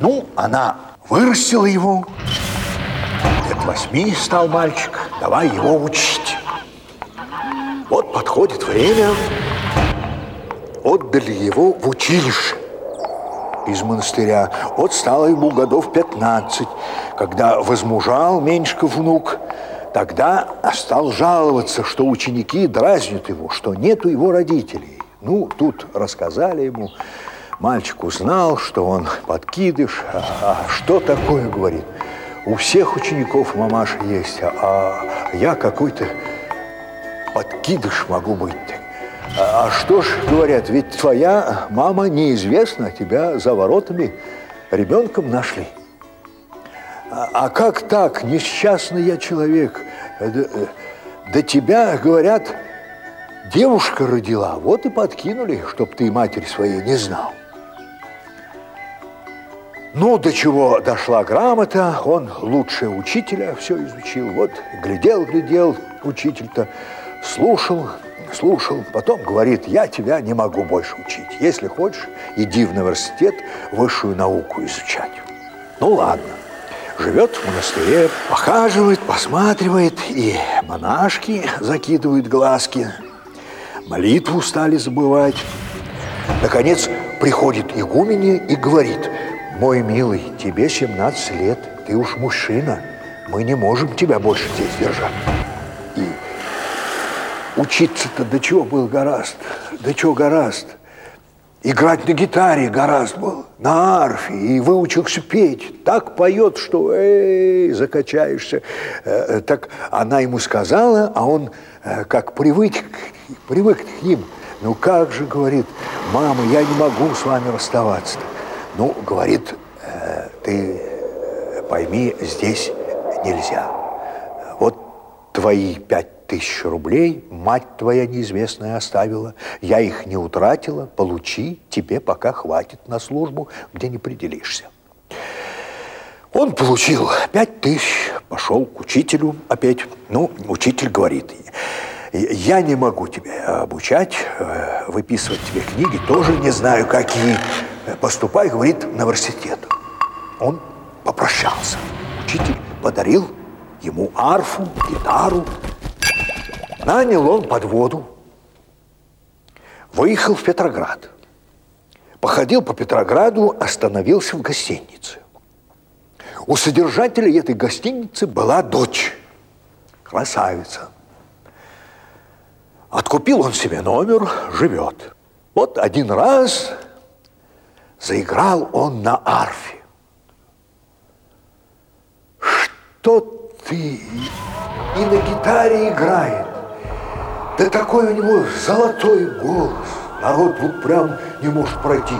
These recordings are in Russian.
Ну, она вырастила его. Лет восьми стал мальчик. Давай его учить. Вот подходит время. Отдали его в училище из монастыря. Вот стало ему годов 15, когда возмужал Меньшиков внук. Тогда стал жаловаться, что ученики дразнят его, что нету его родителей. Ну, тут рассказали ему, мальчик узнал, что он подкидыш. А, а что такое, говорит? У всех учеников мамаша есть, а, а я какой-то подкидыш могу быть. А, а что ж, говорят, ведь твоя мама неизвестна, тебя за воротами ребенком нашли. А, как так, несчастный я человек? Э, э, до тебя, говорят, девушка родила, вот и подкинули, чтоб ты матери своей не знал. Ну, до чего дошла грамота, он лучше учителя все изучил. Вот глядел, глядел, учитель-то слушал, слушал, потом говорит, я тебя не могу больше учить. Если хочешь, иди в университет высшую науку изучать. Ну, ладно. Живет в монастыре, похаживает, посматривает, и монашки закидывают глазки. Молитву стали забывать. Наконец приходит игумене и говорит, мой милый, тебе 17 лет, ты уж мужчина, мы не можем тебя больше здесь держать. И учиться-то до чего был гораст, до чего гораст. Играть на гитаре гораздо был, на арфе, и выучился петь. Так поет, что эй, закачаешься. Э, так она ему сказала, а он э, как привык, привык к ним. Ну как же, говорит, мама, я не могу с вами расставаться. Ну, говорит, э, ты пойми, здесь нельзя. Вот твои пять тысяч рублей мать твоя неизвестная оставила. Я их не утратила, получи, тебе пока хватит на службу, где не пределишься. Он получил пять тысяч, пошел к учителю опять. Ну, учитель говорит, я не могу тебя обучать, э, выписывать тебе книги, тоже не знаю, какие. Поступай, говорит, в университет. Он попрощался. Учитель подарил ему арфу, гитару, Нанял он под воду, выехал в Петроград. Походил по Петрограду, остановился в гостинице. У содержателя этой гостиницы была дочь, красавица. Откупил он себе номер, живет. Вот один раз заиграл он на арфе. Что ты и на гитаре играет, да такой у него золотой голос. Народ вот прям не может пройти.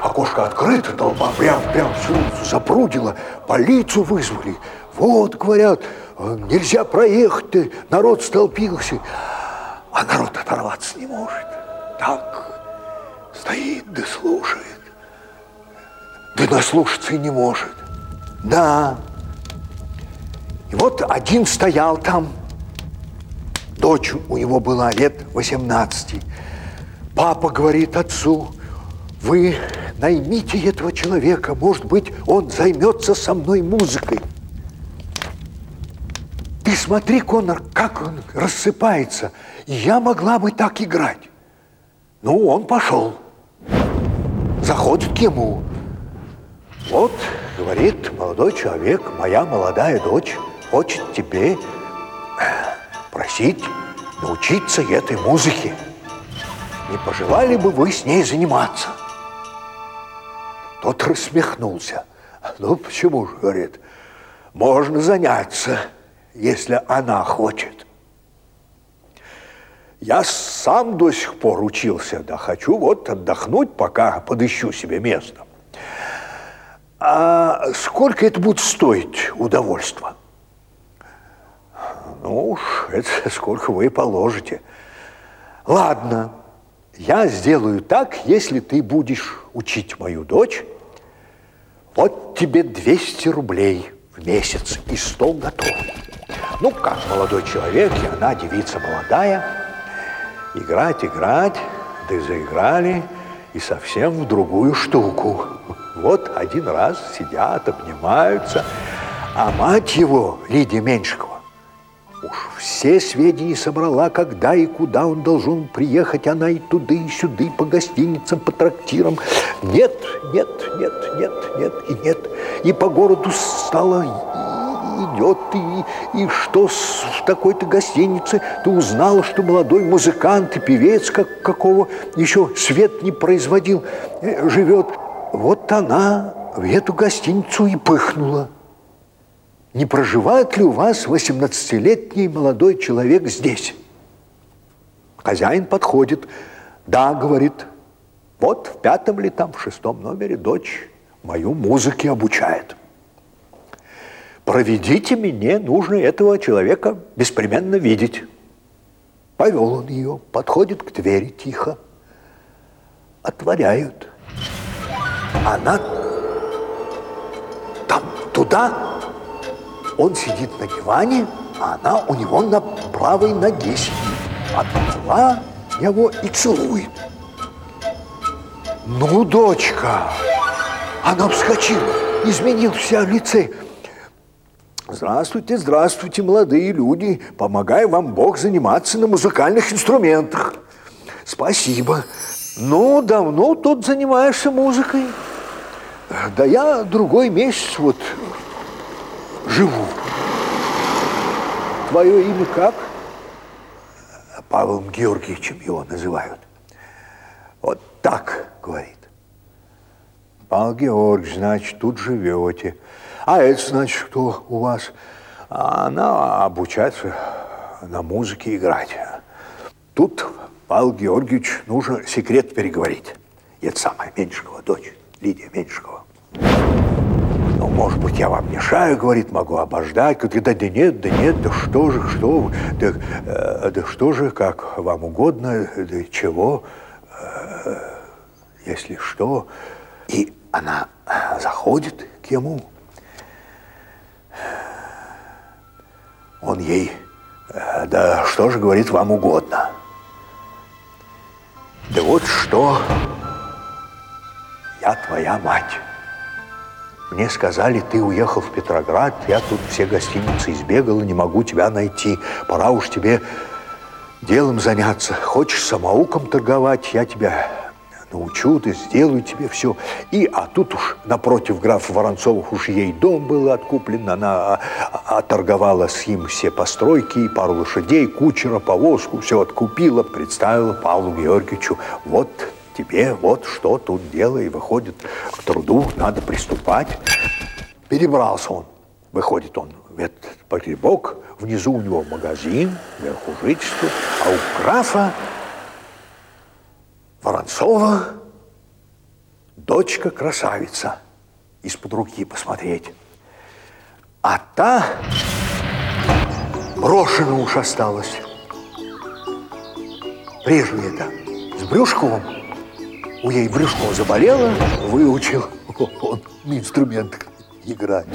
Окошко открыто, толпа прям, прям всю запрудила. Полицию вызвали. Вот, говорят, нельзя проехать, народ столпился. А народ оторваться не может. Так стоит да слушает. Да наслушаться и не может. Да. И вот один стоял там, Дочь у него была лет 18. Папа говорит отцу, вы наймите этого человека, может быть, он займется со мной музыкой. Ты смотри, Конор, как он рассыпается. Я могла бы так играть. Ну, он пошел. Заходит к ему. Вот, говорит молодой человек, моя молодая дочь хочет тебе просить научиться этой музыке. Не пожелали бы вы с ней заниматься? Тот рассмехнулся. Ну, почему же, говорит, можно заняться, если она хочет. Я сам до сих пор учился, да хочу вот отдохнуть, пока подыщу себе место. А сколько это будет стоить удовольствие? Ну уж, это сколько вы положите. Ладно, я сделаю так, если ты будешь учить мою дочь. Вот тебе 200 рублей в месяц, и стол готов. Ну, как молодой человек, и она девица молодая. Играть, играть, да и заиграли, и совсем в другую штуку Вот один раз сидят, обнимаются, а мать его, Лидия Меньшикова, уж все сведения собрала, когда и куда он должен приехать. Она и туда, и сюда, и по гостиницам, по трактирам. Нет, нет, нет, нет, нет и нет. И по городу стало идет, и, и что с такой-то гостиницы ты узнала, что молодой музыкант и певец, как, какого еще свет не производил, э, живет. Вот она в эту гостиницу и пыхнула. Не проживает ли у вас 18-летний молодой человек здесь? Хозяин подходит. Да, говорит, вот в пятом ли там, в шестом номере дочь мою музыке обучает. Проведите мне, нужно этого человека беспременно видеть. Повел он ее, подходит к двери тихо. Отворяют. Она там туда. Он сидит на диване, а она у него на правой ноге сидит. Отвела его и целует. Ну, дочка, она вскочила, изменил вся лице. Здравствуйте, здравствуйте, молодые люди. Помогай вам Бог заниматься на музыкальных инструментах. Спасибо. Ну, давно тут занимаешься музыкой? Да я другой месяц вот живу. Твое имя как? Павлом Георгиевичем его называют. Вот так, говорит. Павел Георгиевич, значит, тут живете. А это значит, кто у вас? Она обучается на музыке играть. Тут Павел Георгиевич нужно секрет переговорить. Это самая Меньшикова дочь, Лидия Меньшикова. Ну, может быть, я вам мешаю, говорит, могу обождать. Говорит, да, да нет, да нет, да что же, что да, э, да что же, как вам угодно, да чего, э, если что. И она заходит к ему, Он ей, «Э, да что же, говорит, вам угодно. Да вот что, я твоя мать. Мне сказали, ты уехал в Петроград, я тут все гостиницы избегал не могу тебя найти. Пора уж тебе делом заняться. Хочешь самоуком торговать, я тебя научу, ты сделаю тебе все. И, а тут уж напротив графа Воронцовых уж ей дом был откуплен, она оторговала с ним все постройки, пару лошадей, кучера, повозку, все откупила, представила Павлу Георгиевичу. Вот тебе вот что тут дело, и выходит, к труду надо приступать. Перебрался он, выходит он в этот погребок, внизу у него магазин, вверху жительство, а у графа Воронцова дочка красавица из-под руки посмотреть. А та брошена уж осталась. Прежняя-то с Брюшковым. У ей Брюшкова заболела, выучил он инструмент играть.